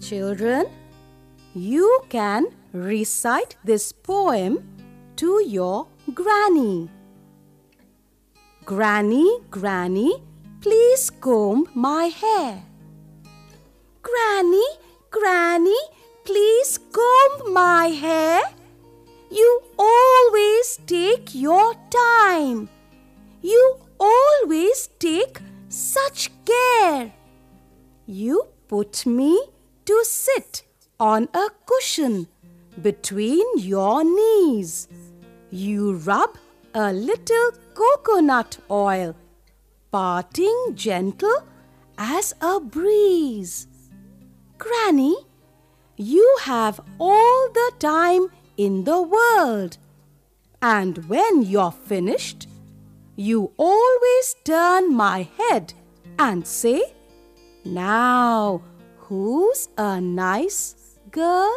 Children, you can recite this poem to your granny. Granny, Granny, please comb my hair. Granny, Granny, please comb my hair. You always take your time. You always take such care. You put me to sit on a cushion between your knees. You rub a little coconut oil, parting gentle as a breeze. Granny, you have all the time in the world. And when you're finished, you always turn my head and say, Now, who's a nice girl?